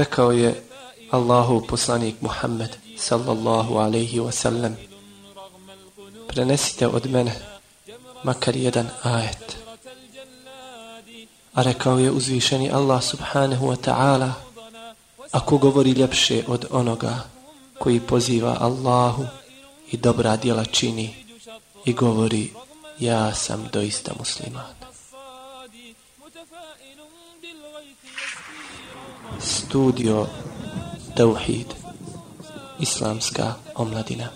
Rekao je Allahu poslanik Muhammed sallallahu alaihi wa sallam prenesite od mene makar jedan ajet. A rekao je uzvišeni Allah subhanahu wa ta'ala ako govori ljepše od onoga koji poziva Allahu i dobra djela čini i govori ja sam doista musliman. Studio Tauhid Islamska omladina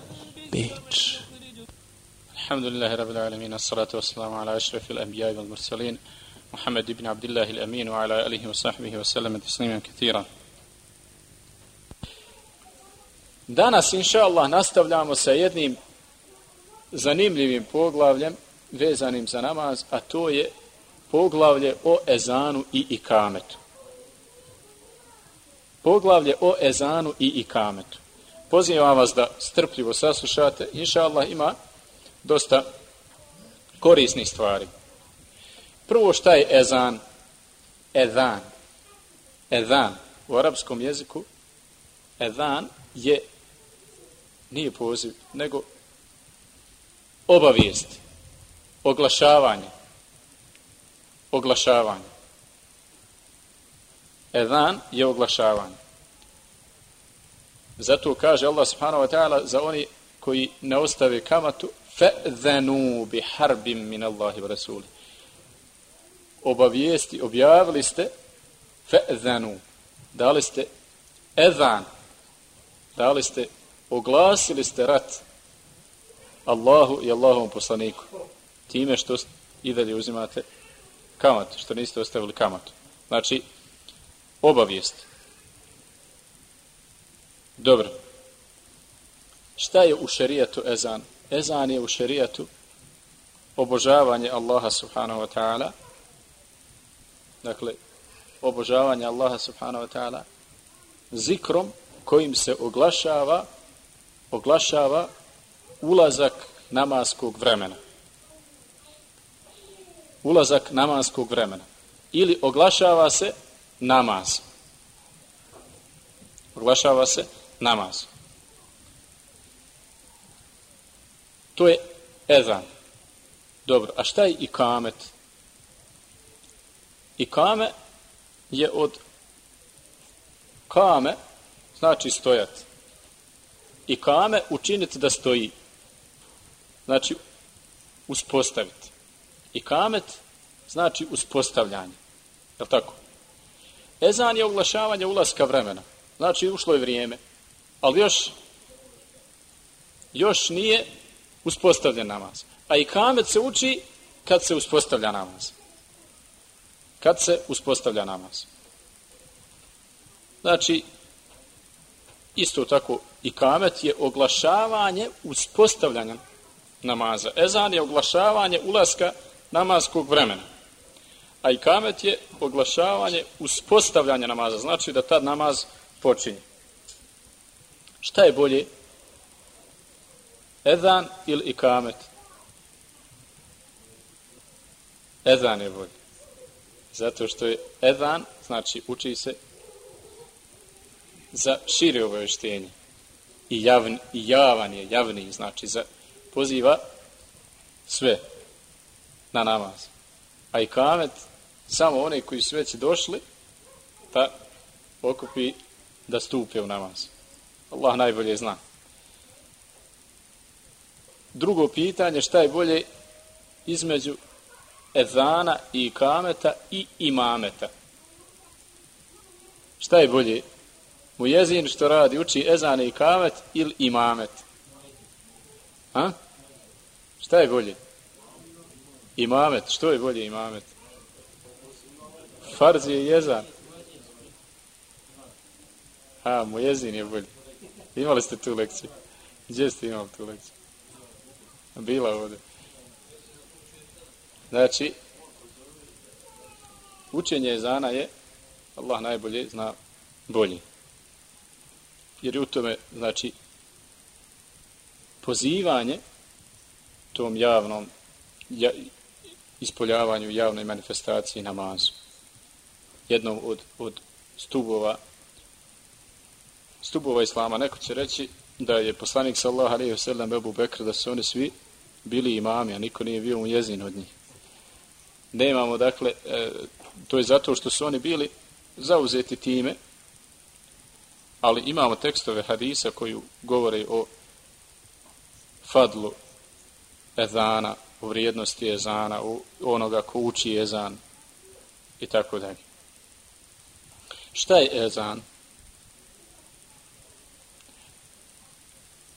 Beč Alhamdulillahi Rabbil Alamin Assalatu wassalamu ala ašrafi al-anbiya wal mursalin Muhammad ibn Abdullah al-Amin wa ala alihi wa sahbihi wa sallam tasliman kathira Danas, inša Allah, nastavljamo sa jednim zanimljivim poglavljem vezanim za namaz, a to je poglavlje o ezanu i ikametu. Poglavlje o ezanu i ikametu. Pozivam vas da strpljivo saslušate. Inša Allah ima dosta korisnih stvari. Prvo šta je ezan? Ezan. Ezan. U arapskom jeziku ezan je nije poziv, nego obavijest, oglašavanje, oglašavanje. Ezan je oglašavanje. Zato kaže Allah subhanahu wa ta'ala za oni koji ne ostave kamatu fa'zanu bi harbim min Allahi wa rasuli. Obavijesti, objavili ste fa'zanu. Dali ste ezan. Dali ste oglasili ste rat Allahu i Allahovom poslaniku time što i dalje uzimate kamat, što niste ostavili kamatu. Znači, obavijest. Dobro. Šta je u šerijatu ezan? Ezan je u šerijatu obožavanje Allaha subhanahu wa ta'ala. Dakle, obožavanje Allaha subhanahu wa ta'ala zikrom kojim se oglašava oglašava ulazak namaskog vremena. Ulazak namaskog vremena. Ili oglašava se namaz. Oglašava se namaz. To je ezan. Dobro, a šta je ikamet? Ikame je od kame, znači stojati Ikame učiniti da stoji. Znači, uspostaviti. Ikamet znači uspostavljanje. Je tako? Ezan je oglašavanje ulaska vremena. Znači, ušlo je vrijeme. Ali još još nije uspostavljen namaz. A i kamet se uči kad se uspostavlja namaz. Kad se uspostavlja namaz. Znači, isto tako i kamet je oglašavanje uspostavljanja namaza. Ezan je oglašavanje ulaska namazskog vremena. A i kamet je oglašavanje uspostavljanja namaza. Znači da tad namaz počinje. Šta je bolje? Ezan ili ikamet? Ezan je bolje. Zato što je ezan, znači uči se za šire obaveštenje i, javn, i javan je, javni, znači za, poziva sve na namaz. A ikamet kamet, samo one koji su već došli, pa okupi da stupe u namaz. Allah najbolje zna. Drugo pitanje, šta je bolje između ezana i kameta i imameta? Šta je bolje mu jezin što radi, uči ezan i kamet ili imamet? Ha? Šta je bolje? Imamet. Što je bolje imamet? Farz je jezan. Ha, mu jezin je bolji. Imali ste tu lekciju? Gdje ste imali tu lekciju? Bila ovdje. Znači, učenje jezana je, Allah najbolje zna bolji. jer je u tome, znači, pozivanje tom javnom ja, ispoljavanju javnoj manifestaciji namazu. Jednom od, od stubova stubova Islama. Neko će reći da je poslanik sallahu alaihi sellem Ebu Bekr, da su oni svi bili imami, a niko nije bio mu jezin od njih. Nemamo dakle, e, to je zato što su oni bili zauzeti time, ali imamo tekstove hadisa koji govore o fadlu ezana, o vrijednosti ezana, o onoga ko uči ezan i tako dalje. Šta je ezan?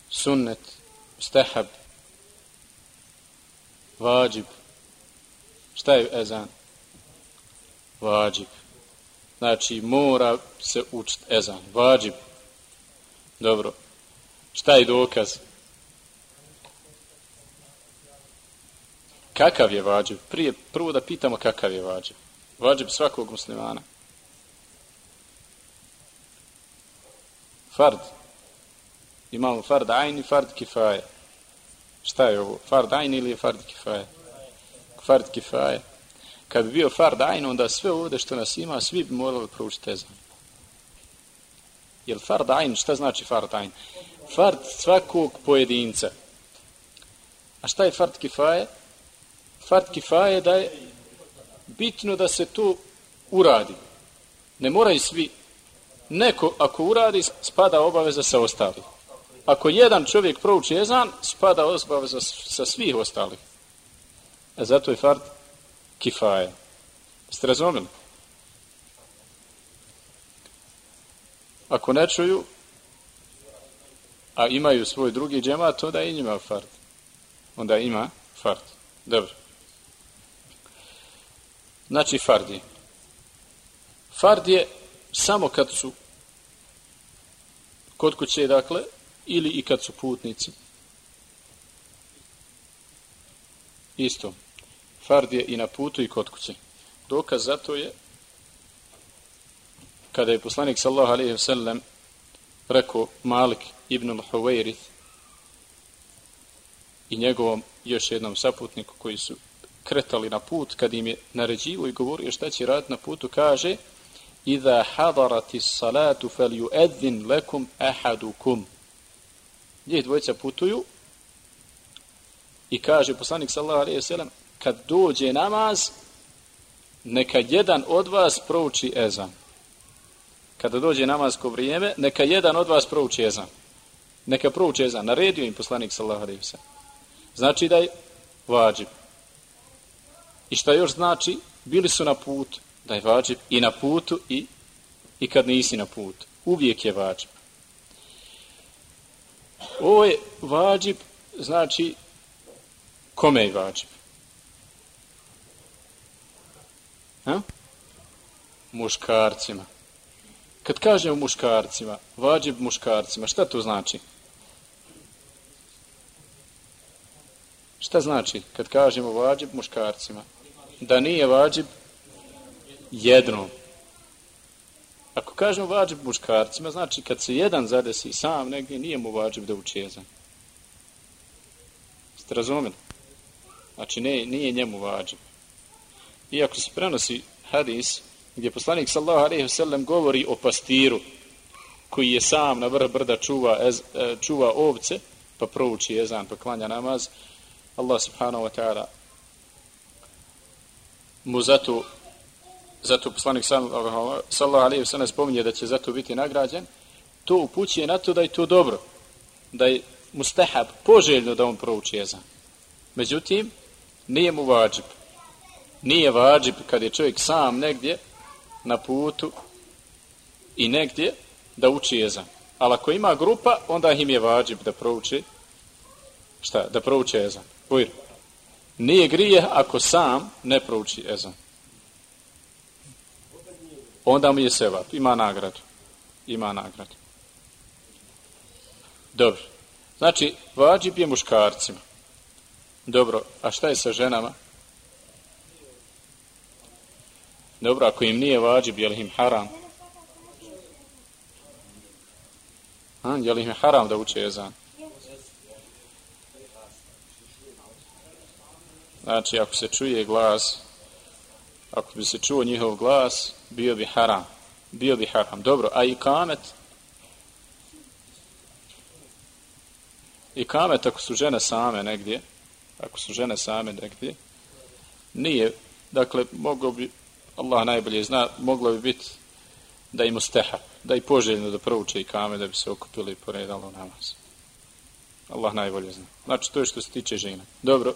Sunnet, stehab, vađib. Šta je ezan? Vađib. Znači, mora se učiti ezan. Vađib. Dobro. Šta je dokaz? Kakav je vađib? Prije, prvo da pitamo kakav je vađib. Vađib svakog muslimana. Fard. Imamo fard ajni, fard kifaje. Šta je ovo? Fard ajni ili je fard kifaje? Fard kifaje. Kad bi bio fard ajni, onda sve ovdje što nas ima, svi bi morali proučiti ezan. Jel fard ajni, šta znači fard ajni? Fard svakog pojedinca. A šta je fard kifaje? Fard kifaje da je bitno da se to uradi. Ne moraju svi neko ako uradi spada obaveza sa ostalih. Ako jedan čovjek prouči ezan, spada obaveza sa svih ostalih. A zato je fard kifaje. Ste razumeli? Ako ne čuju, a imaju svoj drugi džemat, onda i njima fard. Onda ima fard. Dobro. Znači fard je. Fard je samo kad su kod kuće, dakle, ili i kad su putnici. Isto. Fard je i na putu i kod kuće. Dokaz za to je kada je poslanik sallahu alaihi wa sallam rekao Malik ibn al-Huwairith i njegovom još jednom saputniku koji su kretali na put kad im je naređivo i govorio šta će raditi na putu kaže Iza hadarati salatu fel ju edzin lekum ahadukum. Njih dvojica putuju i kaže poslanik sallahu alaihi sallam kad dođe namaz neka jedan od vas prouči ezan. Kada dođe namazko vrijeme, neka jedan od vas prouči ezan. Neka prouči ezan. Naredio im poslanik sallahu alaihi sallam. Znači da je vađib. I šta još znači? Bili su na putu da je vađib i na putu i, i kad nisi na putu. Uvijek je vađib. Ovo je vađib, znači kome je vađib? Ha? Muškarcima. Kad kažemo muškarcima, vađib muškarcima, šta to znači? Šta znači kad kažemo vađib muškarcima? Da nije vađib jednom. Ako kažemo vađib muškarcima, znači kad se jedan zadesi sam negdje, nije mu vađib da uči jezan. Ste razumeli? Znači ne, nije njemu vađib. Iako se prenosi hadis gdje poslanik sallahu alaihi sellem govori o pastiru koji je sam na vrh brda čuva, ez, e, čuva ovce, pa prouči jezan, pa klanja namaz, Allah subhanahu wa ta'ala mu zato zato poslanik sallallahu alejhi ve sellem spominje da će zato biti nagrađen. To upućuje na to da je to dobro da je mustahab poželjno da on prouči ezan međutim nije mu vađib. Nije vađib kad je čovjek sam negdje na putu i negdje da uči ezan ali ako ima grupa onda im je vađib da prouči šta da prouči ezan Ujr. nije grije ako sam ne prouči ezan onda mu je sevap, ima nagradu. Ima nagradu. Dobro. Znači, vađib je muškarcima. Dobro, a šta je sa ženama? Dobro, ako im nije vađib, je li im haram? A, je li im haram da uče jezan? Znači, ako se čuje glas, ako bi se čuo njihov glas, bio bi haram. Bio bi haram. Dobro, a i kamet? I kamet ako su žene same negdje, ako su žene same negdje, nije, dakle, moglo bi, Allah najbolje zna, moglo bi biti da im steha, da i poželjno da prouče i kame da bi se okupili i poredalo namaz. Allah najbolje zna. Znači, to je što se tiče žena. Dobro.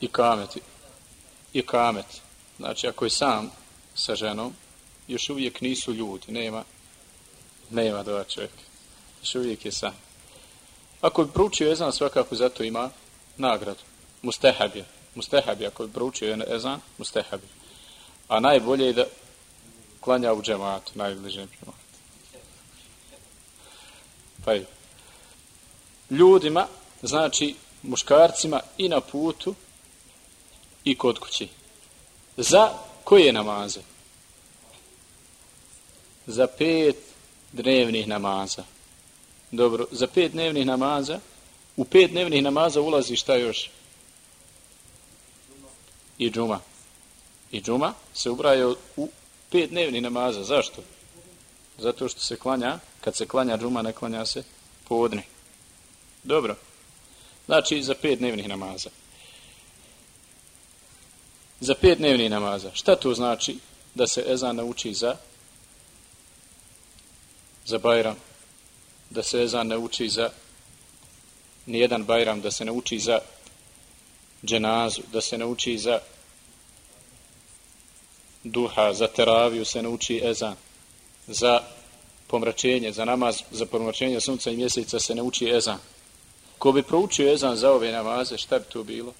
I kameti. I kamet. Znači, ako je sam sa ženom, još uvijek nisu ljudi. Nema, nema dva čovjeka. Još uvijek je sam. Ako bi proučio ezan, svakako zato ima nagradu. Mustehab je. Mustehab je. Ako bi proučio ezan, mustehab je. A najbolje je da klanja u džematu, najbližem džematu. Pa je. Ljudima, znači muškarcima i na putu i kod kući. Za koje namaze? Za pet dnevnih namaza. Dobro, za pet dnevnih namaza, u pet dnevnih namaza ulazi šta još? I džuma. I džuma se ubraja u pet dnevnih namaza. Zašto? Zato što se klanja, kad se klanja džuma, ne klanja se podne. Dobro. Znači, za pet dnevnih namaza. Za pet dnevnih namaza. Šta to znači da se ezan nauči za za Bajram? Da se ezan nauči za nijedan Bajram, da se nauči za dženazu, da se nauči za duha, za teraviju se nauči ezan, za pomračenje, za namaz, za pomračenje sunca i mjeseca se nauči ezan. Ko bi proučio ezan za ove namaze, šta bi to bilo?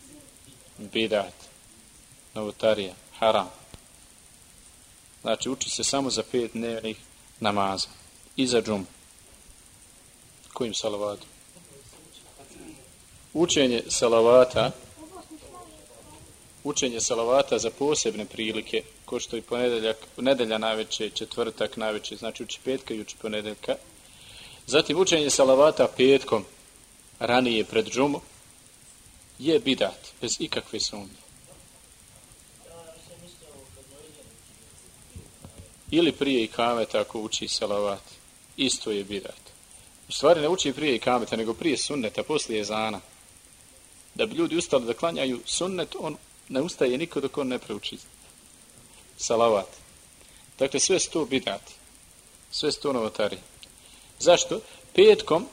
Bidat, novotarija, haram. Znači, uči se samo za pet dnevnih namaza. I za džum. Kojim salavatom? Učenje salavata učenje salavata za posebne prilike, ko što i ponedeljak, nedelja najveće, četvrtak najveće, znači uči petka i uči ponedeljka. Zatim učenje salavata petkom, ranije pred džumu, je bidat, bez ikakve sumnje. Ili prije ikameta ako uči salavat, isto je bidat. U stvari ne uči prije ikameta, nego prije sunneta, poslije zana. Da bi ljudi ustali da klanjaju sunnet, on ne ustaje niko dok on ne preuči salavat. Dakle, sve sto bidati. Sve sto novotari. Zašto? Petkom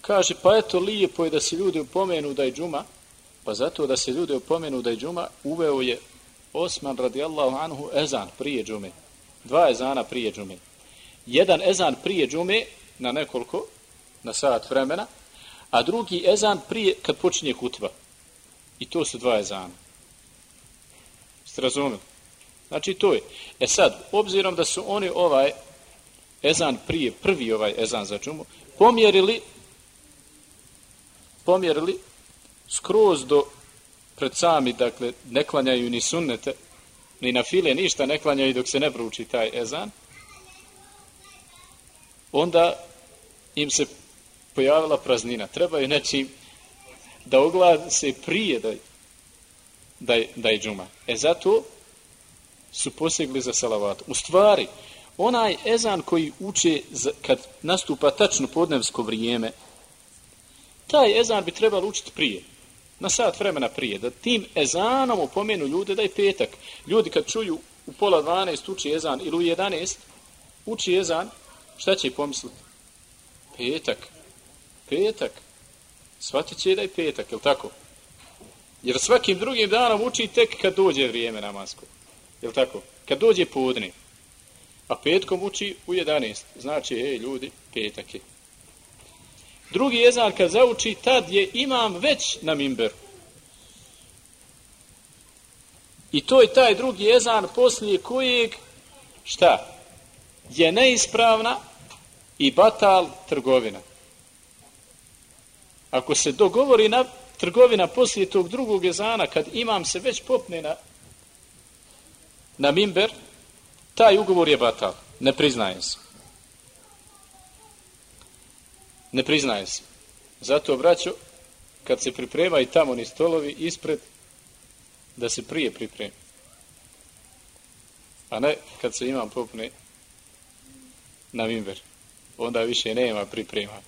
kaže, pa eto lijepo je da se ljudi upomenu da je džuma, pa zato da se ljudi upomenu da je džuma, uveo je Osman radijallahu anhu ezan prije džume. Dva ezana prije džume. Jedan ezan prije džume na nekoliko, na sat vremena, a drugi ezan prije kad počinje hutba. I to su dva ezana. Ste razumeli? Znači to je. E sad, obzirom da su oni ovaj ezan prije, prvi ovaj ezan za džumu, pomjerili pomjerili skroz do pred sami, dakle, ne klanjaju ni sunnete, ni na file, ništa ne klanjaju dok se ne prouči taj ezan, onda im se pojavila praznina. Trebaju nečim da oglase prije da da da je džuma. E zato su posegli za salavat. U stvari, onaj ezan koji uče za, kad nastupa tačno podnevsko vrijeme, taj ezan bi trebalo učiti prije. Na sat vremena prije. Da tim ezanom upomenu ljude da je petak. Ljudi kad čuju u pola 12 uči ezan ili u 11 uči ezan, šta će pomisliti? Petak. Petak. Svatit će da je petak, je tako? Jer svakim drugim danom uči tek kad dođe vrijeme namasko. Je tako? Kad dođe podne. A petkom uči u 11. Znači, ej, ljudi, petak je. Drugi jezan kad zauči, tad je imam već na mimberu. I to je taj drugi jezan poslije kojeg, šta? Je neispravna i batal trgovina. Ako se dogovori na trgovina poslije tog drugog ezana, kad imam se već popne na, na mimber, taj ugovor je batal. Ne priznaje se. Ne priznaje se. Zato, braćo, kad se priprema i tamo ni stolovi ispred, da se prije pripremi. A ne kad se imam popne na vimber. onda više nema priprema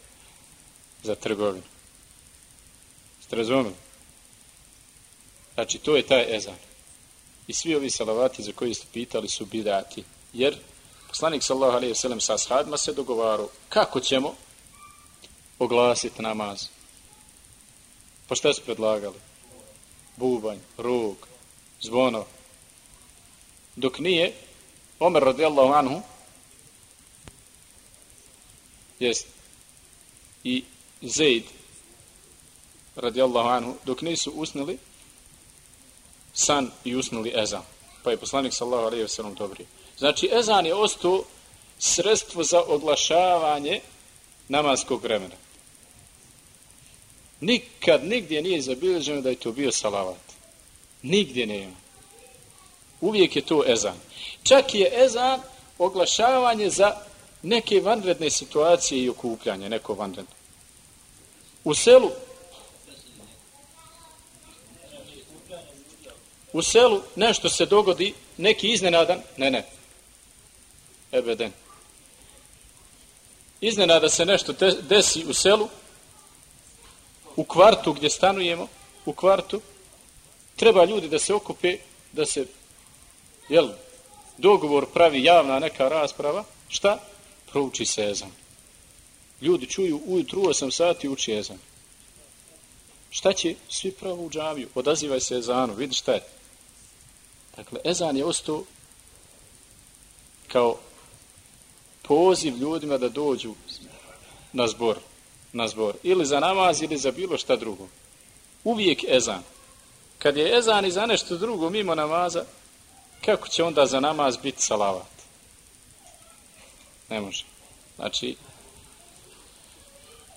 za trgovinu. Ste razumili? Znači, to je taj ezan. I svi ovi salavati za koji ste pitali su bidati. Jer poslanik sallahu alaihi sallam sa ashadima se dogovaru kako ćemo oglasiti namaz. Pa šta su predlagali? Bubanj, rug, zvono. Dok nije, Omer radijallahu anhu, jest, i Zaid radijallahu anhu, dok nisu usnili san i usnili ezan. Pa je poslanik sallahu alaihi wa sallam dobri. Znači, ezan je ostao sredstvo za oglašavanje namaskog vremena. Nikad, nigdje nije zabilježeno da je to bio salavat. Nigdje nema. Uvijek je to ezan. Čak je ezan oglašavanje za neke vanredne situacije i okupljanje, neko vanredno. U selu u selu nešto se dogodi, neki iznenadan, ne, ne, ebeden. Iznenada se nešto desi u selu, u kvartu gdje stanujemo, u kvartu, treba ljudi da se okupe, da se, jel, dogovor pravi javna neka rasprava, šta? Prouči se ezan. Ljudi čuju ujutru 8 sati uči ezan. Šta će? Svi pravo u džaviju. Odazivaj se ezanu, vidi šta je. Dakle, ezan je ostao kao poziv ljudima da dođu na zbor, na zbor. Ili za namaz, ili za bilo šta drugo. Uvijek ezan. Kad je ezan i za nešto drugo mimo namaza, kako će onda za namaz biti salavat? Ne može. Znači,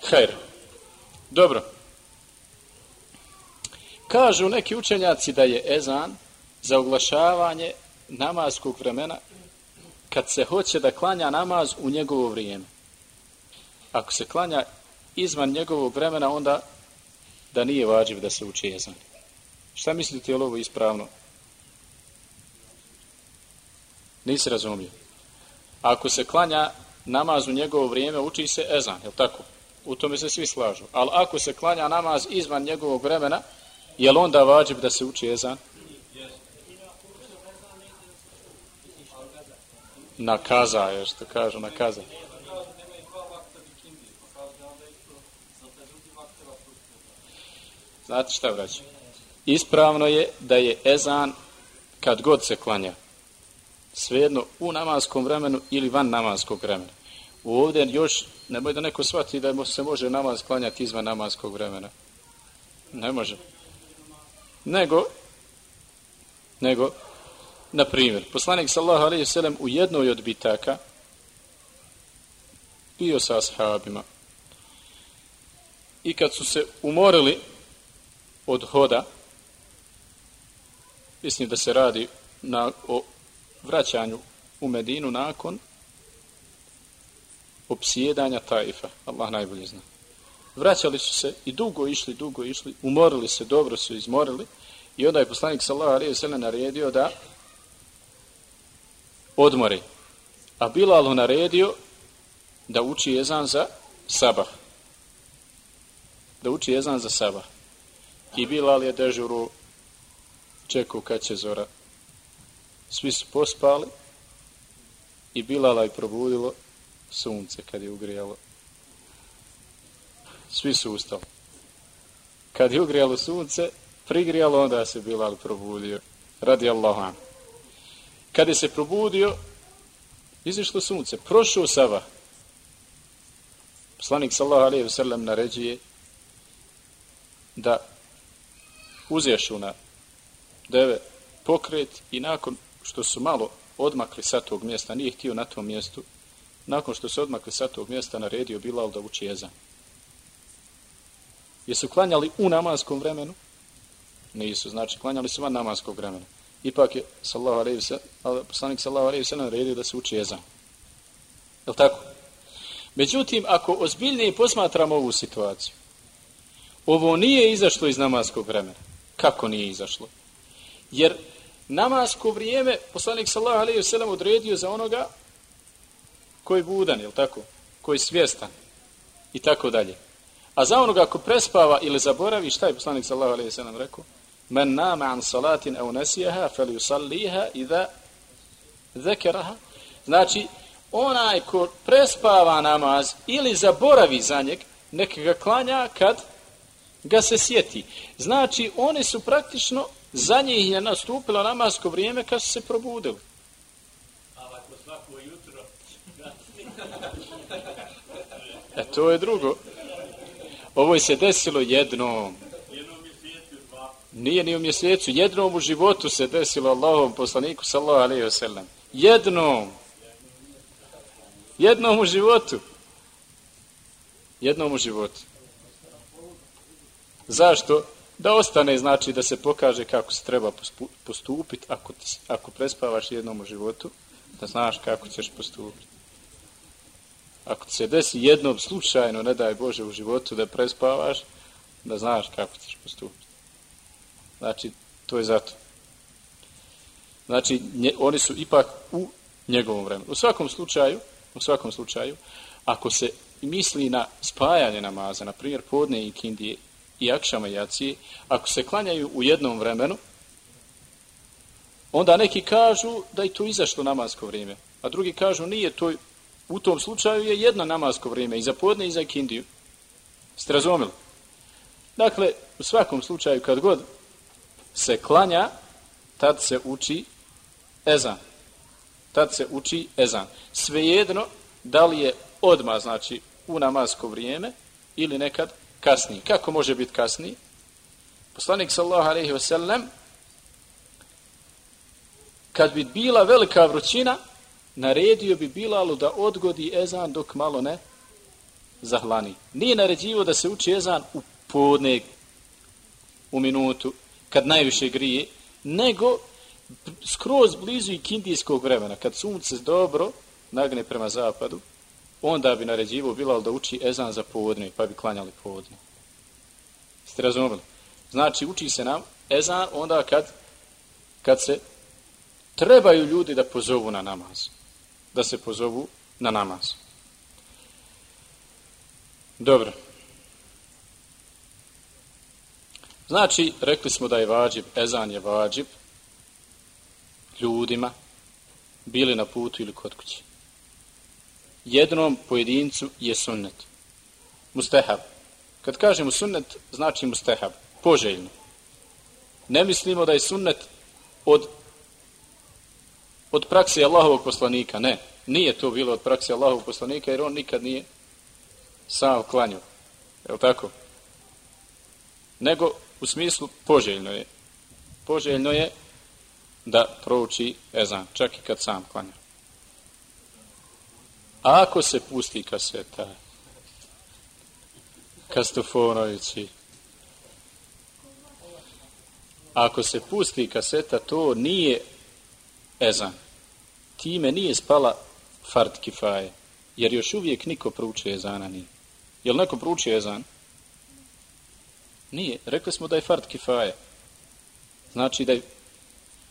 hajr. Dobro. Kažu neki učenjaci da je ezan za oglašavanje namaskog vremena kad se hoće da klanja namaz u njegovo vrijeme. Ako se klanja izvan njegovog vremena, onda da nije vađiv da se uči ezan. Šta mislite, je ovo ispravno? Nisi razumio. Ako se klanja namaz u njegovo vrijeme, uči se ezan, je tako? U tome se svi slažu. Ali ako se klanja namaz izvan njegovog vremena, je li onda vađiv da se uči ezan? Nakaza je što kažu, nakaza. Nakaza. Znate šta vraća? Ispravno je da je ezan kad god se klanja. Svejedno u namaskom vremenu ili van namaskog vremena. Ovdje još, nemoj da neko shvati da se može namaz klanjati izvan namaskog vremena. Ne može. Nego, nego, Na primjer, poslanik sallahu alaihi sallam u jednoj od bitaka bio sa ashabima i kad su se umorili od hoda mislim da se radi na, o vraćanju u Medinu nakon opsjedanja Taifa, Allah najbolje zna. Vraćali su se i dugo išli, dugo išli, umorili se, dobro su izmorili i onda je poslanik sallahu alaihi sallam naredio da odmori. A Bilal naredio da uči jezan za sabah. Da uči jezan za sabah. I Bilal je dežuru čekao kad će zora. Svi su pospali i Bilala je probudilo sunce kad je ugrijalo. Svi su ustali. Kad je ugrijalo sunce, prigrijalo, onda se Bilal probudio. Radi Kad je se probudio, izišlo sunce, prošao Sava. Poslanik sallahu alaihi wa sallam naređuje da uzješu na deve pokret i nakon što su malo odmakli sa tog mjesta, nije htio na tom mjestu, nakon što su odmakli sa tog mjesta, naredio Bilal da uči jezan. Jesu klanjali u namaskom vremenu? Nisu, znači klanjali su van namaskog vremena ipak je sallahu alejhi ve poslanik sallahu alejhi ve naredio da se uči ezan. Je tako? Međutim, ako ozbiljnije posmatramo ovu situaciju, ovo nije izašlo iz namaskog vremena. Kako nije izašlo? Jer namasko vrijeme poslanik sallahu alejhi ve sellem odredio za onoga koji budan, je tako? koji je svjestan i tako dalje. A za onoga ko prespava ili zaboravi, šta je poslanik sallahu alaihi sellem rekao? Men nama an salatin au nasiha fel yusalliha idha zekeraha. Znači, onaj ko prespava namaz ili zaboravi za njeg, neka ga klanja kad ga se sjeti. Znači, oni su praktično za njih je nastupilo namasko vrijeme kad su se probudili. E, to je drugo. Ovo je se desilo jednom. Nije ni u mjesecu. Jednom u životu se desilo Allahom poslaniku sallahu alaihi wa sallam. Jednom. Jednom u životu. Jednom u životu. Zašto? Da ostane znači da se pokaže kako se treba postupiti ako, ti, ako prespavaš jednom u životu, da znaš kako ćeš postupiti. Ako ti se desi jednom slučajno, ne daj Bože, u životu da prespavaš, da znaš kako ćeš postupiti. Znači, to je zato. Znači, nje, oni su ipak u njegovom vremenu. U svakom slučaju, u svakom slučaju, ako se misli na spajanje namaza, na primjer podne i kindije i akšama jacije, ako se klanjaju u jednom vremenu, onda neki kažu da je to izašlo namasko vrijeme, a drugi kažu nije to, u tom slučaju je jedno namasko vrijeme, i za podne i za kindiju. Ste razumeli? Dakle, u svakom slučaju, kad god se klanja, tad se uči ezan. Tad se uči ezan. Svejedno, da li je odma znači, u namasko vrijeme, ili nekad kasni. Kako može biti kasni? Poslanik sallallahu alaihi ve sellem kad bi bila velika vrućina, naredio bi Bilalu da odgodi ezan dok malo ne zahlani. Nije naređivo da se uči ezan u podne, u minutu, kad najviše grije, nego skroz blizu i kindijskog vremena, kad sunce dobro nagne prema zapadu, onda bi naređivo Bilal da uči ezan za povodne, pa bi klanjali povodne. Ste razumeli? Znači, uči se nam ezan onda kad, kad se trebaju ljudi da pozovu na namaz. Da se pozovu na namaz. Dobro. Znači, rekli smo da je vađib, ezan je vađib ljudima, bili na putu ili kod kuće jednom pojedincu je sunnet. Mustehab. Kad kažemo sunnet, znači mustehab. Poželjno. Ne mislimo da je sunnet od od prakse Allahovog poslanika. Ne. Nije to bilo od prakse Allahovog poslanika, jer on nikad nije sam klanio. Je li tako? Nego u smislu poželjno je. Poželjno je da prouči ezan, čak i kad sam klanja. Ako se pusti kaseta, Kastofonovići, ako se pusti kaseta, to nije ezan. Time nije spala fart kifaje, jer još uvijek niko proučuje ezana nije. Je li neko proučuje ezan? Nije. Rekli smo da je fart kifaje. Znači da je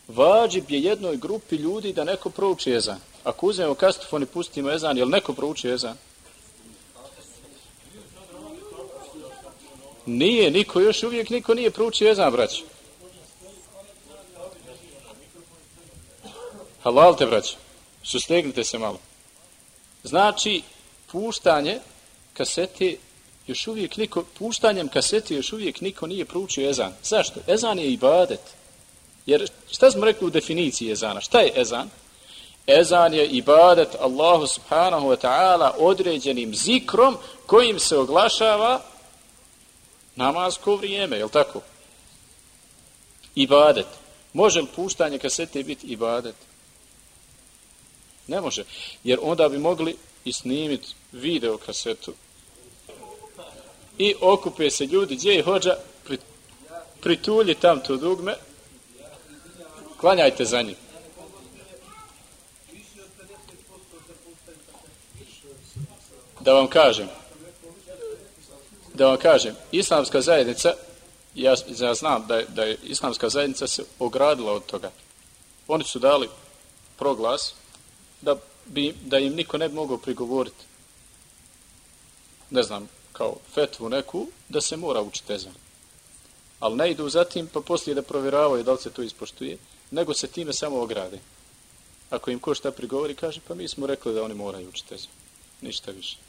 vađib je jednoj grupi ljudi da neko prouči ezan. Ako uzmemo kastofon i pustimo ezan, je li neko proučio ezan? Nije, niko, još uvijek niko nije proučio ezan, brać. Halal te, brać. Sustegnite se malo. Znači, puštanje kasete, još uvijek niko, puštanjem kasete još uvijek niko nije proučio ezan. Zašto? Ezan je ibadet. Jer šta smo rekli u definiciji ezana? Šta je ezan? Ezan je ibadet Allahu subhanahu wa ta'ala određenim zikrom kojim se oglašava namasko vrijeme, je li tako? Ibadet. Može li puštanje kasete biti ibadet? Ne može. Jer onda bi mogli i snimiti video kasetu. I okupe se ljudi, gdje je hođa, pritulji tam to dugme, klanjajte za njim. Da vam kažem, da vam kažem, islamska zajednica, ja, ja znam da je, da je islamska zajednica se ogradila od toga. Oni su dali proglas da, bi, da im niko ne bi mogao prigovoriti. ne znam, kao fetvu neku, da se mora učiti ezan. Ali ne idu zatim, pa poslije da provjeravaju da li se to ispoštuje, nego se time samo ograde. Ako im ko šta prigovori, kaže, pa mi smo rekli da oni moraju učiti ezan. Ništa više.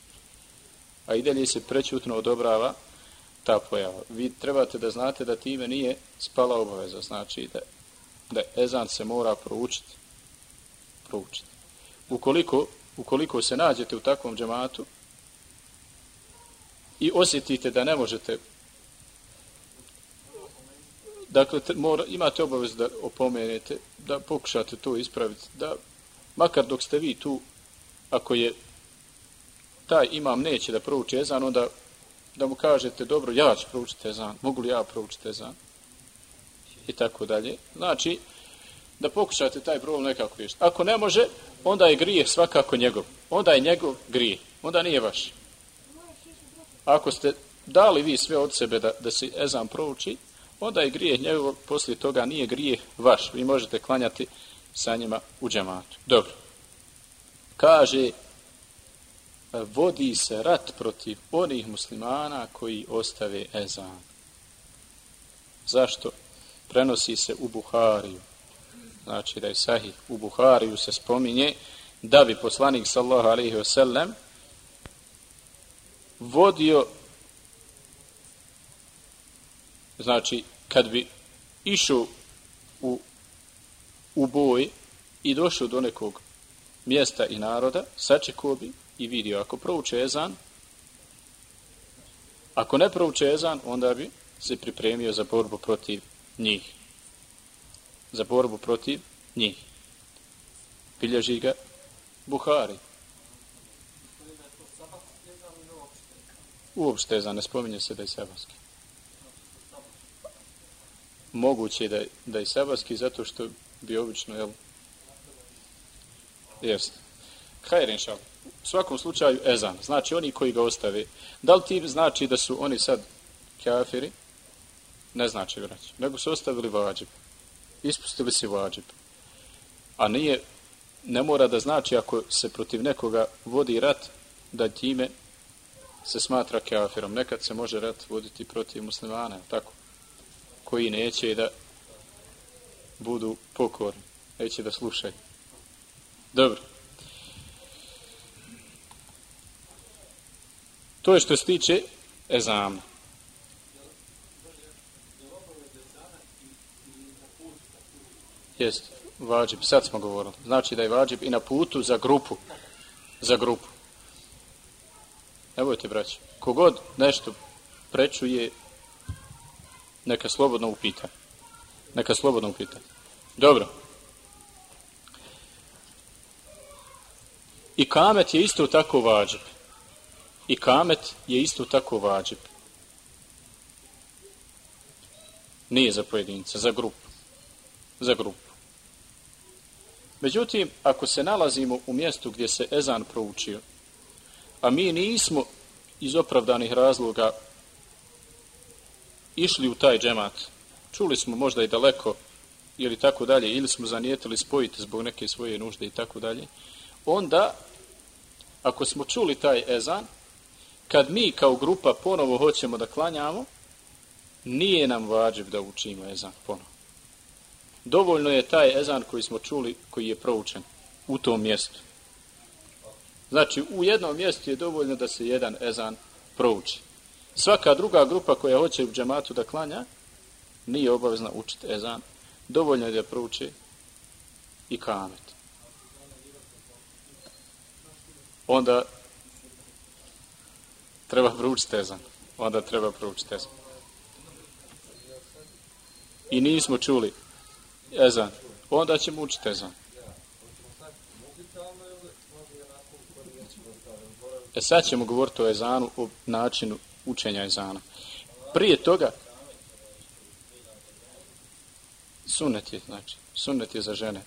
A i dalje se prećutno odobrava ta pojava. Vi trebate da znate da time nije spala obaveza. Znači da, da ezan se mora proučiti. Proučiti. Ukoliko, ukoliko se nađete u takvom džematu i osjetite da ne možete dakle mora, imate obavez da opomenete da pokušate to ispraviti da makar dok ste vi tu ako je taj imam neće da prouči ezan onda da mu kažete dobro ja ću proučiti ezan mogu li ja proučiti ezan i tako dalje znači da pokušate taj problem nekako riješiti ako ne može onda je grije svakako njegov onda je njegov grije onda nije vaš ako ste dali vi sve od sebe da, da se ezan prouči onda je grije njegov, poslije toga nije grije vaš. Vi možete klanjati sa njima u džematu. Dobro. Kaže, E, vodi se rat protiv onih muslimana koji ostave ezan. Zašto? Prenosi se u Buhariju. Znači da je sahih. U Buhariju se spominje da bi poslanik sallahu alaihi wasallam vodio znači kad bi išao u, u boj i došao do nekog mjesta i naroda, sačekao bi i vidio ako prouče ezan, ako ne prouče ezan, onda bi se pripremio za borbu protiv njih. Za borbu protiv njih. Bilježi ga Buhari. Uopšte ezan, ne spominje se da je sabanski moguće da, da je sabarski zato što bi obično, jel? Jest. Hajde, šal. U svakom slučaju ezan. Znači oni koji ga ostave. Da li ti znači da su oni sad kafiri? Ne znači vrać. Nego su ostavili vađib. Ispustili si vađib. A nije, ne mora da znači ako se protiv nekoga vodi rat, da time se smatra kafirom. Nekad se može rat voditi protiv muslimana, tako? koji neće da budu pokorni, neće da slušaju. Dobro. To je što se tiče ezama. Jest, vađib, sad smo govorili. Znači da je vađib i na putu za grupu. Za grupu. Ne bojte, braći. Kogod nešto prečuje neka slobodno upita. Neka slobodno upita. Dobro. I kamet je isto tako vađib. I kamet je isto tako vađib. Nije za pojedinca, za grupu. Za grupu. Međutim, ako se nalazimo u mjestu gdje se ezan proučio, a mi nismo iz opravdanih razloga išli u taj džemat, čuli smo možda i daleko, ili tako dalje, ili smo zanijetili spojiti zbog neke svoje nužde i tako dalje, onda, ako smo čuli taj ezan, kad mi kao grupa ponovo hoćemo da klanjamo, nije nam vađiv da učimo ezan ponovo. Dovoljno je taj ezan koji smo čuli, koji je proučen u tom mjestu. Znači, u jednom mjestu je dovoljno da se jedan ezan prouči svaka druga grupa koja hoće u džematu da klanja, nije obavezna učiti ezan. Dovoljno je da prouči i kamet. Onda treba proučiti tezan. Onda treba proučiti tezan. I nismo čuli ezan. Onda ćemo učiti ezan. E sad ćemo govoriti o ezanu, o načinu učenja ezana. Prije toga, sunnet je, znači, sunnet je za žene.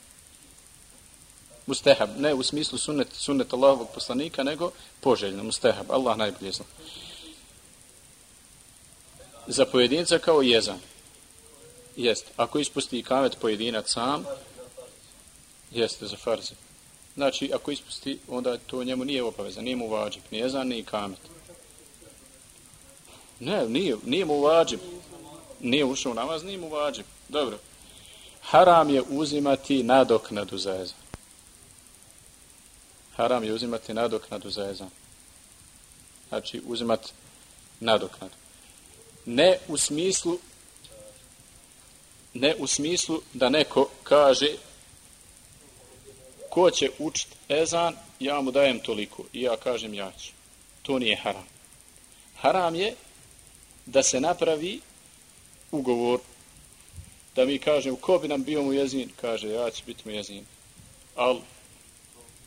Mustehab, ne u smislu sunnet, sunnet Allahovog poslanika, nego poželjno, mustehab, Allah najbolje zna. Za pojedinca kao jezan. Jest, ako ispusti kamet pojedinac sam, jeste za farze. Znači, ako ispusti, onda to njemu nije obaveza, nije mu vađib, ni jezan, ni kamet Ne, nije, nije mu vađib. Nije ušao u namaz, nije mu vađib. Dobro. Haram je uzimati nadoknadu za jezan. Haram je uzimati nadoknadu za ezan. Znači, uzimati nadoknadu. Ne u smislu ne u smislu da neko kaže ko će učiti ezan, ja mu dajem toliko i ja kažem ja ću. To nije haram. Haram je da se napravi ugovor da mi kažem ko bi nam bio mu jezin, kaže ja ću biti mu jezin. Al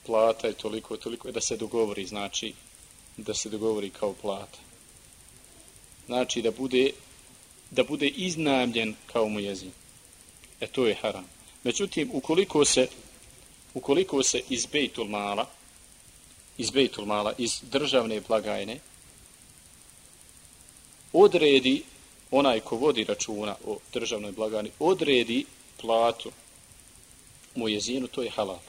plata je toliko, toliko, da se dogovori, znači da se dogovori kao plata. Znači da bude da bude iznajemljen kao mu jezin. E to je haram. Međutim, ukoliko se ukoliko se iz Bejtul Mala iz Bejtul Mala, iz državne blagajne odredi onaj ko vodi računa o državnoj blagajni odredi platu mu jezinu, to je halal.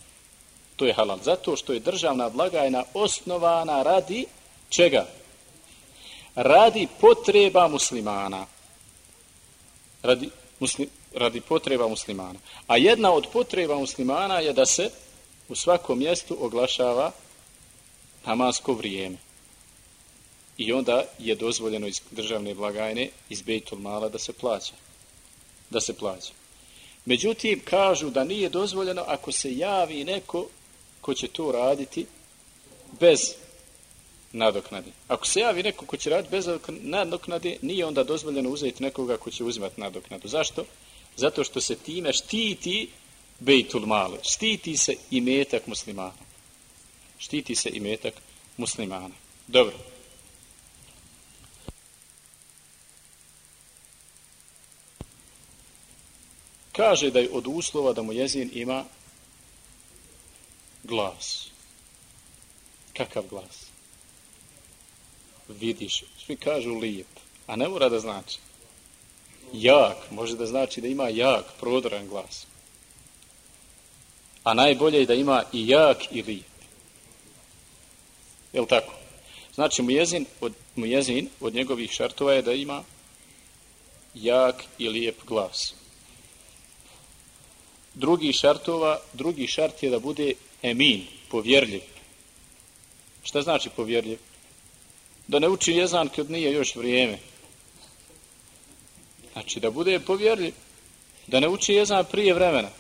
To je halal. Zato što je državna blagajna osnovana radi čega? Radi potreba muslimana. Radi, muslim, radi potreba muslimana. A jedna od potreba muslimana je da se u svakom mjestu oglašava namasko vrijeme. I onda je dozvoljeno iz državne blagajne, iz Bejtul Mala, da se plaća. Da se plaća. Međutim, kažu da nije dozvoljeno ako se javi neko ko će to raditi bez nadoknade. Ako se javi neko ko će raditi bez nadoknade, nije onda dozvoljeno uzeti nekoga ko će uzimati nadoknadu. Zašto? Zato što se time štiti Bejtul Male. Štiti se i metak muslimana. Štiti se i metak muslimana. Dobro. Kaže da je od uslova da mu jezin ima glas. Kakav glas? Vidiš, svi kažu lijep, a ne mora da znači. Jak, može da znači da ima jak, prodoran glas. A najbolje je da ima i jak i lijep. Je li tako? Znači, mujezin od, mujezin od njegovih šartova je da ima jak i lijep glas. Drugi šartova, drugi šart je da bude emin, povjerljiv. Šta znači povjerljiv? Da ne uči jezan kad nije još vrijeme. Znači da bude povjerljiv. Da ne uči jezan prije vremena.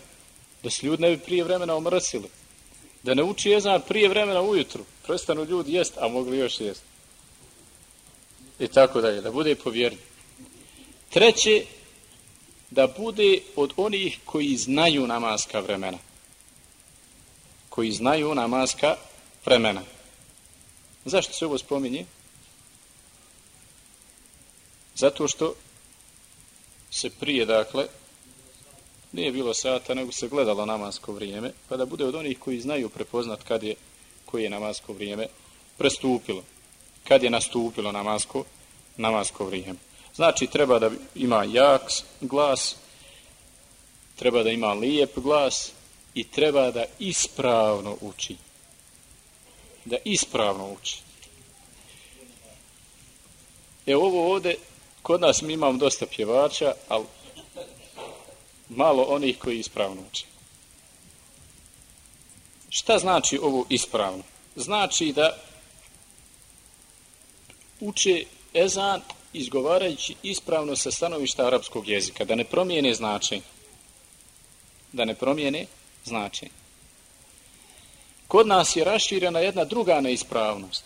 Da se ljudi ne bi prije vremena omrsili. Da ne uči jezan prije vremena ujutru. Prestanu ljudi jest, a mogli još jest. I tako dalje. Da bude povjerljiv. Treće, da bude od onih koji znaju namaska vremena. Koji znaju namaska vremena. Zašto se ovo spominje? Zato što se prije, dakle, nije bilo sata, nego se gledalo namasko vrijeme, pa da bude od onih koji znaju prepoznat kad je, koji je namasko vrijeme prestupilo. Kad je nastupilo namasko, namasko vrijeme. Znači, treba da ima jak glas, treba da ima lijep glas i treba da ispravno uči. Da ispravno uči. E ovo ovde, kod nas mi imamo dosta pjevača, ali malo onih koji ispravno uči. Šta znači ovo ispravno? Znači da uče ezan izgovarajući ispravno sa stanovišta arapskog jezika, da ne promijene značenje. Da ne promijene značenje. Kod nas je raširena jedna druga neispravnost.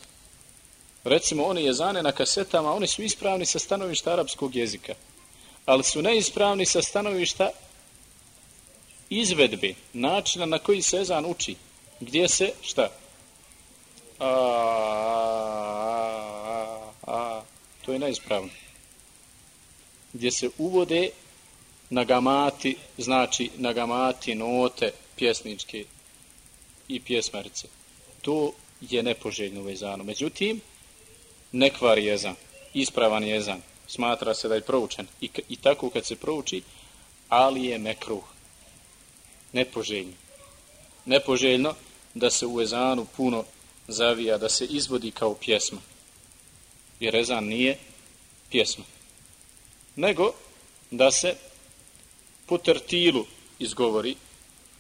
Recimo, oni jezane na kasetama, oni su ispravni sa stanovišta arapskog jezika, ali su neispravni sa stanovišta izvedbe, načina na koji se jezan uči. Gdje se, šta? A, a, a, a, to je neispravno. Gdje se uvode nagamati, znači nagamati, note, pjesničke i pjesmarice. To je nepoželjno vezano. Međutim, nekvar jezan, ispravan jezan, smatra se da je proučen. I, I tako kad se prouči, ali je mekruh. Nepoželjno. Nepoželjno da se u ezanu puno zavija, da se izvodi kao pjesma jer ezan nije pjesma. Nego da se po tertilu izgovori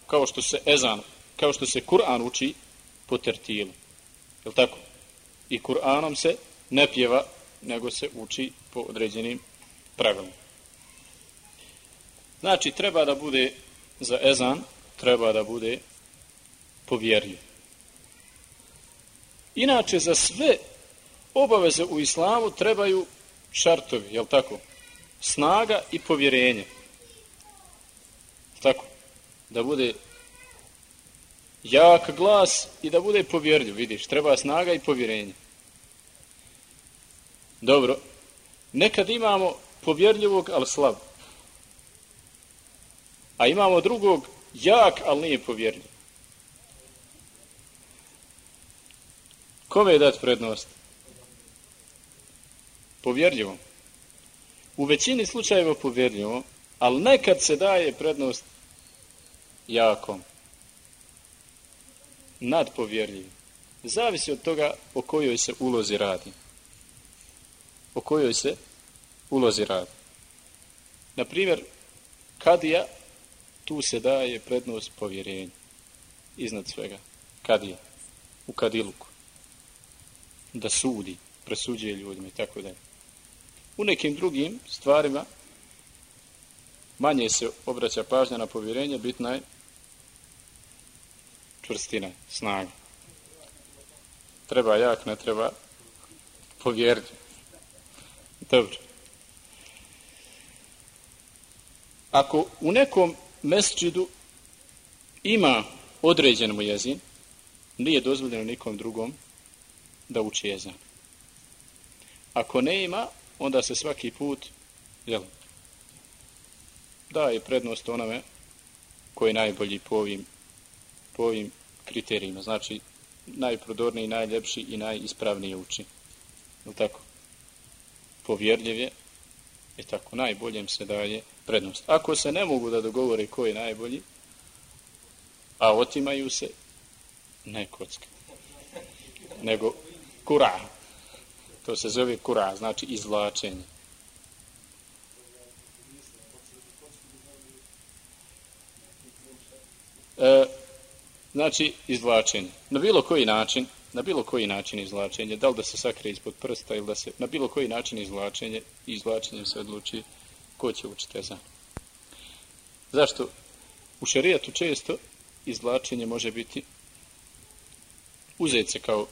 kao što se ezan, kao što se Kur'an uči po tertilu. Je tako? I Kur'anom se ne pjeva, nego se uči po određenim pravilima. Znači, treba da bude za ezan, treba da bude povjerljiv. Inače, za sve obaveze u islamu trebaju šartovi, jel tako? Snaga i povjerenje. Tako? Da bude jak glas i da bude povjerljiv, vidiš, treba snaga i povjerenje. Dobro, nekad imamo povjerljivog, ali slab. A imamo drugog, jak, ali nije povjerljiv. Kome je dati prednost? Povjerljivom. U većini slučajeva povjerljivom, ali nekad se daje prednost jakom. Nadpovjerljivim. Zavisi od toga o kojoj se ulozi radi. O kojoj se ulozi radi. Naprimjer, kadija, tu se daje prednost povjerenja. Iznad svega. Kadija. U kadiluku. Da sudi, presuđuje ljudima i tako dalje. U nekim drugim stvarima manje se obraća pažnja na povjerenje, bitna je čvrstine, snaga. Treba jak, ne treba povjeriti. Dobro. Ako u nekom mesčidu ima određen mu jezin, nije dozvoljeno nikom drugom da uči jezan. Ako ne ima, onda se svaki put jel, daje prednost onome koji je najbolji po ovim, po ovim kriterijima. Znači, najprodorniji, najljepši i najispravniji uči. Je tako? Povjerljiv je, i tako, najboljem se daje prednost. Ako se ne mogu da dogovore ko je najbolji, a otimaju se, ne kocka, nego kura. To se zove kura, znači izvlačenje. E, znači, izvlačenje. Na bilo koji način, na bilo koji način izvlačenje, da li da se sakre ispod prsta ili da se, na bilo koji način izvlačenje, izvlačenjem se odluči ko će učiti ezan. Zašto? U šarijatu često izvlačenje može biti uzeti se kao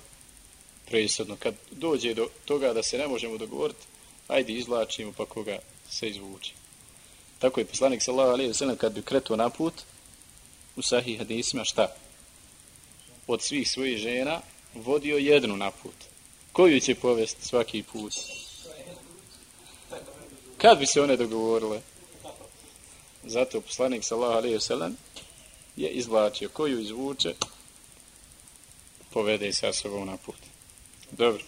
presudno. Kad dođe do toga da se ne možemo dogovoriti, ajde izvlačimo pa koga se izvuči. Tako je poslanik sallahu alejhi ve sallam kad bi kretuo na put u sahih hadisima šta? Od svih svojih žena vodio jednu na put. Koju će povesti svaki put? Kad bi se one dogovorile? Zato poslanik sallahu alaihi ve sellem je izvlačio. Koju izvuče? Povede sa sobom na put. Dobro.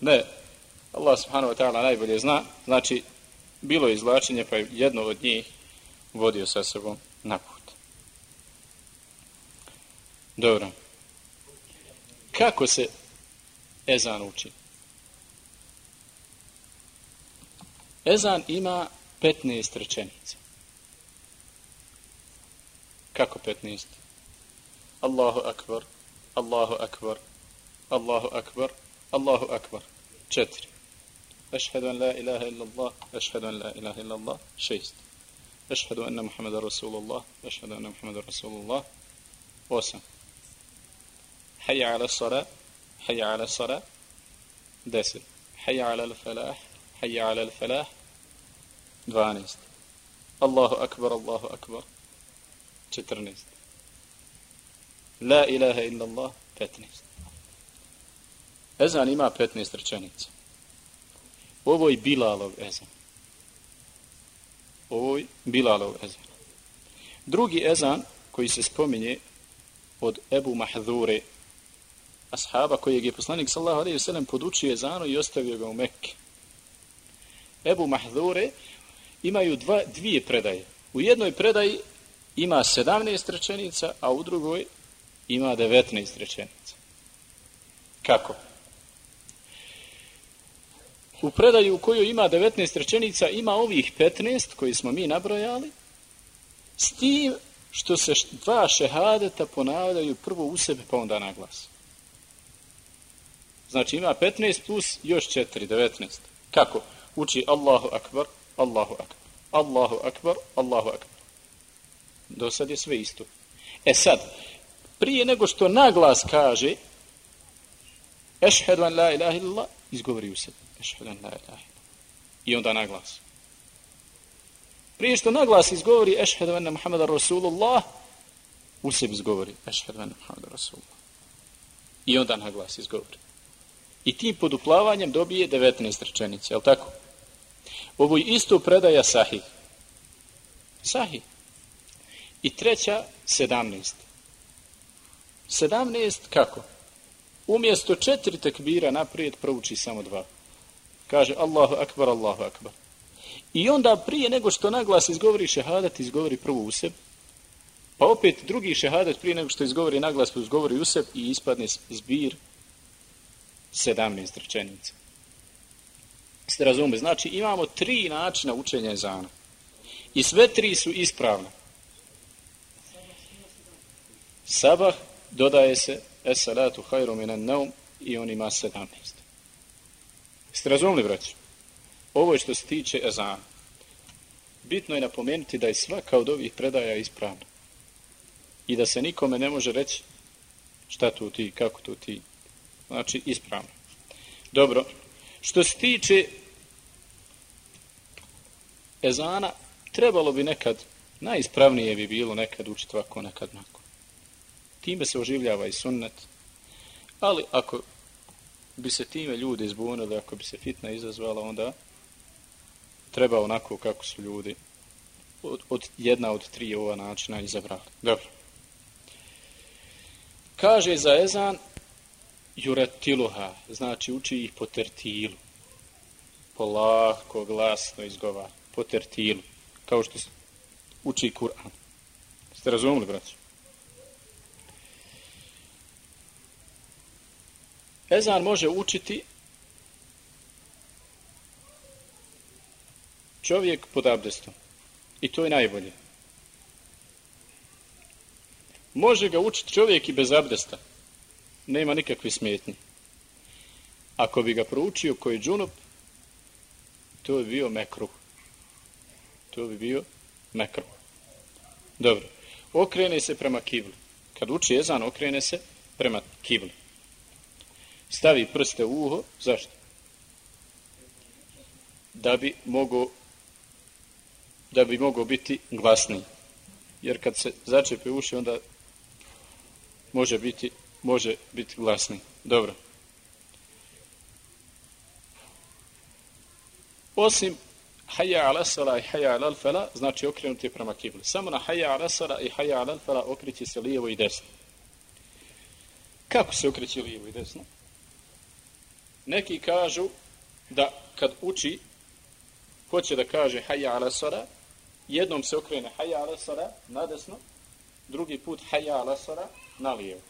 Ne, Allah subhanahu wa ta'ala najbolje zna, znači, bilo je izvlačenje, pa je jedno od njih vodio sa sobom na put. Dobro. Kako se ezan uči? Ezan ima 15 rečenica. Kako 15? Allahu akbar, Allahu akbar, Allahu akbar, Allahu akbar. Četiri. Ešhedu an la ilaha illa Allah, ešhedu an la ilaha illa Allah. Šest. Ešhedu enne Muhammeda Rasulullah, ešhedu enne Muhammeda Rasulullah. Osam. Hayya ala sara, hayya ala sara. Deset. Hayya ala al-falah, hayya ala al-falah. Dvanest. Allahu akbar, Allahu akbar. Četrnest. La ilaha illa Allah, 15. Ezan ima 15 rečenica. Ovo je Bilalov ezan ovoj Bilalov ezan. Drugi ezan koji se spominje od Ebu Mahdure, ashaba kojeg je poslanik sallahu alaihi sallam podučio ezanu i ostavio ga u Mekke. Ebu Mahdure imaju dva, dvije predaje. U jednoj predaji ima 17 rečenica, a u drugoj ima 19 rečenica. Kako? U predaju u kojoj ima 19 rečenica, ima ovih 15 koji smo mi nabrojali, s tim što se dva šehadeta ponavljaju prvo u sebe pa onda na glas. Znači ima 15 plus još 4, 19. Kako? Uči Allahu akbar, Allahu akbar, Allahu akbar, Allahu akbar. Do sad je sve isto. E sad, prije nego što naglas kaže Ešhedu an la ilaha illallah, izgovori u sebi. Ešhedu an la ilaha. I onda na glas. Prije što na glas izgovori Ešhedu enne Muhammeda Rasulullah, u sebi izgovori Ešhedu enne Muhammeda Rasulullah. I onda na glas izgovori. I tim poduplavanjem dobije 19 rečenice, je tako? Ovo je isto predaja sahih. Sahih. I treća, 17. 17 kako? Umjesto četiri tekbira naprijed prouči samo dva. Kaže Allahu akbar, Allahu akbar. I onda prije nego što naglas izgovori šehadat, izgovori prvo u sebi. Pa opet drugi šehadat prije nego što izgovori naglas, izgovori u sebi i ispadne zbir 17 rečenica. Ste razume? Znači imamo tri načina učenja ezana. I sve tri su ispravne. Sabah dodaje se es salatu hajru minan naum i on ima 17. Ste razumili, braći? Ovo je što se tiče ezana. Bitno je napomenuti da je svaka od ovih predaja ispravna. I da se nikome ne može reći šta tu ti, kako tu ti. Znači, ispravno. Dobro. Što se tiče ezana, trebalo bi nekad, najispravnije bi bilo nekad učiti ovako, nekad nakon. Time se oživljava i sunnet. Ali ako bi se time ljudi izbunili, ako bi se fitna izazvala, onda treba onako kako su ljudi od, od jedna od tri ova načina izabrali. Dobro. Kaže za ezan juretiluha, znači uči ih po tertilu. Polako, glasno izgovara. Po tertilu. Kao što uči Kur'an. Ste razumili, braću? Ezan može učiti čovjek pod abdestom. I to je najbolje. Može ga učiti čovjek i bez abdesta. Nema nikakve smetnje. Ako bi ga proučio koji džunup, to bi bio mekruh. To bi bio mekruh. Dobro. Okrene se prema kibli. Kad uči jezan, okrene se prema kibli stavi prste u uho, zašto? Da bi mogo da bi mogo biti glasniji. Jer kad se začepe uši, onda može biti, može biti glasniji. Dobro. Osim haja ala sala i haja ala alfala, znači okrenuti prema kibli. Samo na haja ala sala i haja ala alfala okreći se lijevo i desno. Kako se okreći lijevo i desno? Neki kažu da kad uči, hoće da kaže haja ala sara, jednom se okrene haja ala sara na desno, drugi put haja ala sara na lijevo.